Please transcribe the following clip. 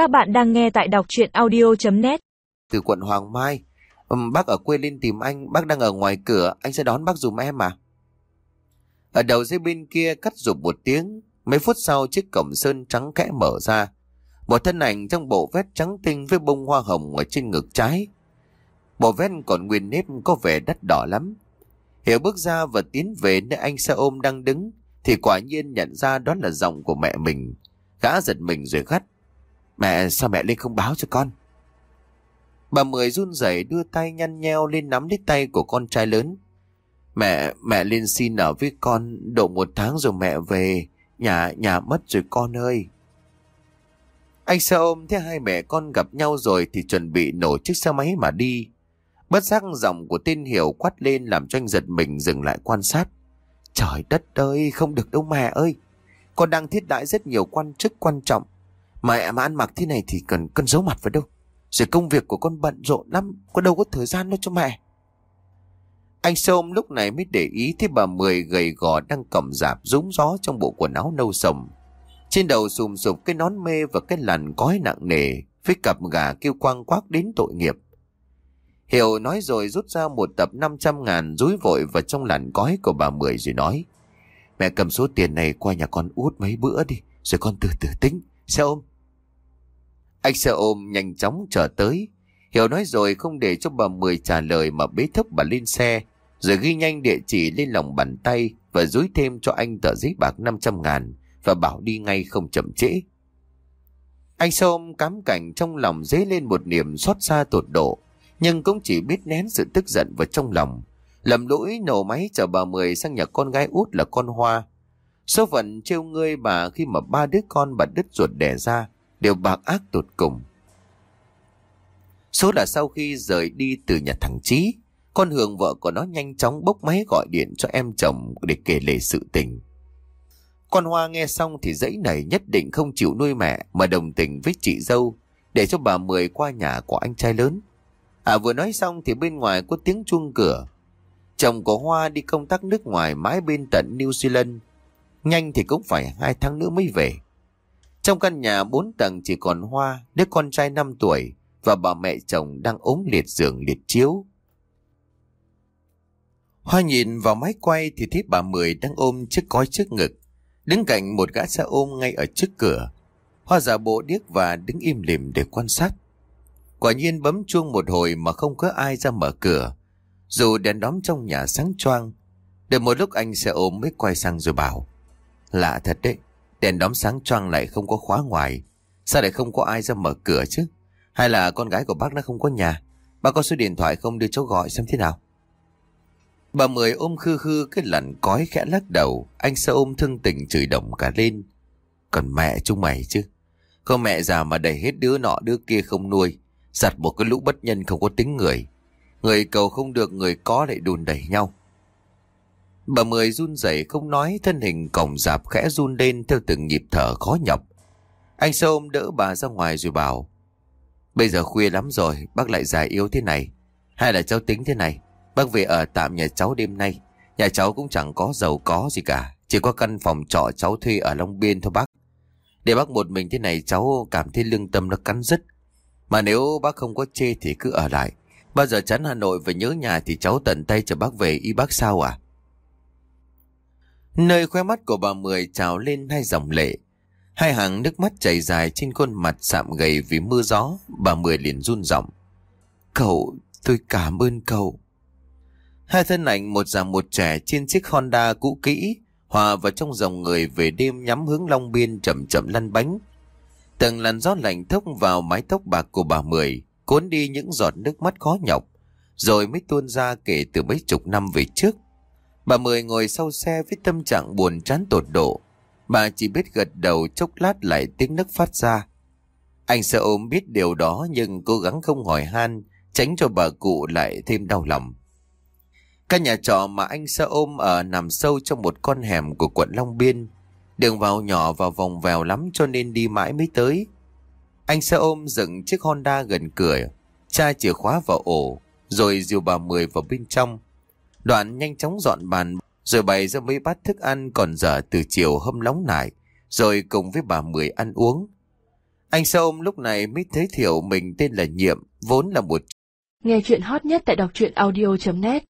Các bạn đang nghe tại đọc chuyện audio.net Từ quận Hoàng Mai um, Bác ở quê lên tìm anh Bác đang ở ngoài cửa Anh sẽ đón bác dùm em à? Ở đầu dây bên kia cắt rụp một tiếng Mấy phút sau chiếc cổng sơn trắng kẽ mở ra. Một thân ảnh trong bộ vest trắng tinh Với bông hoa hồng ở trên ngực trái. Bộ vest còn nguyên nếp có vẻ đắt đỏ lắm. Hiểu bước ra và tiến về nơi anh xe ôm đang đứng Thì quả nhiên nhận ra đó là giọng của mẹ mình. Gã giật mình rồi gắt. Mẹ sao mẹ lên không báo cho con Bà Mười run rẩy đưa tay nhăn nheo lên nắm lấy tay của con trai lớn Mẹ, mẹ lên xin ở với con Độ một tháng rồi mẹ về Nhà, nhà mất rồi con ơi Anh xe ôm thấy hai mẹ con gặp nhau rồi Thì chuẩn bị nổ chiếc xe máy mà đi Bất giác giọng của tên Hiểu quát lên làm cho anh giật mình dừng lại quan sát. Trời đất ơi, không được đâu mẹ ơi. Con đang thiết đãi rất nhiều quan chức quan trọng. Mẹ mà ăn mặc thế này thì cần cân giấu mặt vào đâu. Rồi công việc của con bận rộn lắm, con đâu có thời gian đâu cho mẹ. Anh Sôm lúc này mới để ý thấy bà Mười gầy gò đang cầm dạp rúng gió trong bộ quần áo nâu sầm. Trên đầu sùm sụp cái nón mê và cái làn cói nặng nề, với cặp gà kêu quang quác đến tội nghiệp. Hiểu nói rồi rút ra một tập 500 ngàn rúi vội vào trong làn gói của bà Mười rồi nói. Mẹ cầm số tiền này qua nhà con út mấy bữa đi, rồi con từ từ tính. Xe ôm. Anh xe ôm nhanh chóng trở tới. Hiểu nói rồi không để cho bà Mười trả lời mà bế thấp bà lên xe, rồi ghi nhanh địa chỉ lên lòng bàn tay và dúi thêm cho anh tờ giấy bạc 500 ngàn và bảo đi ngay không chậm trễ. Anh xe ôm cám cảnh trong lòng dấy lên một niềm xót xa tột độ nhưng cũng chỉ biết nén sự tức giận vào trong lòng. Lầm lỗi nổ máy chở bà Mười sang nhà con gái út là con Hoa. Số phận trêu ngươi bà khi mà ba đứa con bà đứt ruột đẻ ra đều bạc ác tột cùng. Số là sau khi rời đi từ nhà thằng Chí, con Hường vợ của nó nhanh chóng bốc máy gọi điện cho em chồng để kể lể sự tình. Con Hoa nghe xong thì dãy này nhất định không chịu nuôi mẹ mà đồng tình với chị dâu để cho bà Mười qua nhà của anh trai lớn. À vừa nói xong thì bên ngoài có tiếng chuông cửa. Chồng của Hoa đi công tác nước ngoài mãi bên tận New Zealand. Nhanh thì cũng phải hai tháng nữa mới về. Trong căn nhà bốn tầng chỉ còn Hoa, đứa con trai 5 tuổi và bà mẹ chồng đang ốm liệt giường liệt chiếu. Hoa nhìn vào máy quay thì thấy bà Mười đang ôm chiếc cói trước ngực, đứng cạnh một gã xe ôm ngay ở trước cửa. Hoa giả bộ điếc và đứng im lìm để quan sát. Quả nhiên bấm chuông một hồi mà không có ai ra mở cửa. Dù đèn đóm trong nhà sáng choang. Đợi một lúc anh sẽ ôm mới quay sang rồi bảo. Lạ thật đấy, đèn đóm sáng choang lại không có khóa ngoài. Sao lại không có ai ra mở cửa chứ? Hay là con gái của bác nó không có nhà? Bác có số điện thoại không đưa cháu gọi xem thế nào? Bà Mười ôm khư khư cái lằn cói khẽ lắc đầu. Anh sẽ ôm thương tình chửi động cả lên. Còn mẹ chúng mày chứ. Không mẹ già mà đẩy hết đứa nọ đứa kia không nuôi. Giặt một cái lũ bất nhân không có tính người. Người cầu không được, người có lại đùn đẩy nhau. Bà Mười run rẩy không nói, thân hình cổng dạp khẽ run lên theo từng nhịp thở khó nhọc. Anh sơ ôm đỡ bà ra ngoài rồi bảo, Bây giờ khuya lắm rồi, bác lại già yếu thế này Hay là cháu tính thế này, Bác về ở tạm nhà cháu đêm nay Nhà cháu cũng chẳng có giàu có gì cả, Chỉ có căn phòng trọ cháu thuê ở Long Biên thôi bác Để bác một mình thế này, cháu cảm thấy lương tâm nó cắn rứt mà nếu bác không có chê thì cứ ở lại. Bao giờ chắn Hà Nội và nhớ nhà thì cháu tận tay cho bác về y bác sao à? Nơi khoe mắt của bà Mười trào lên hai dòng lệ. Hai hàng nước mắt chảy dài trên khuôn mặt sạm gầy vì mưa gió. Bà Mười liền run giọng. Cậu, tôi cảm ơn cậu. Hai thân ảnh một già một trẻ trên chiếc Honda cũ kỹ, hòa vào trong dòng người về đêm nhắm hướng Long Biên chậm chậm lăn bánh. Từng làn gió lạnh thốc vào mái tóc bạc của bà Mười, cuốn đi những giọt nước mắt khó nhọc, rồi mới tuôn ra kể từ mấy chục năm về trước. Bà Mười ngồi sau xe với tâm trạng buồn chán tột độ. Bà chỉ biết gật đầu chốc lát lại tiếng nấc phát ra. Anh sợ ôm biết điều đó nhưng cố gắng không hỏi han, tránh cho bà cụ lại thêm đau lòng. Căn nhà trọ mà anh sợ ôm ở nằm sâu trong một con hẻm của quận Long Biên, Đường vào nhỏ và vòng vèo lắm cho nên đi mãi mới tới. Anh sẽ ôm dựng chiếc Honda gần cửa, tra chìa khóa vào ổ, rồi dìu bà Mười vào bên trong. Đoạn nhanh chóng dọn bàn, rồi bày ra mấy bát thức ăn còn dở từ chiều hôm nóng nải, rồi cùng với bà Mười ăn uống. Anh xe ôm lúc này mới thấy thiệu mình tên là Nhiệm, vốn là một Nghe chuyện hot nhất tại đọc truyện audio.net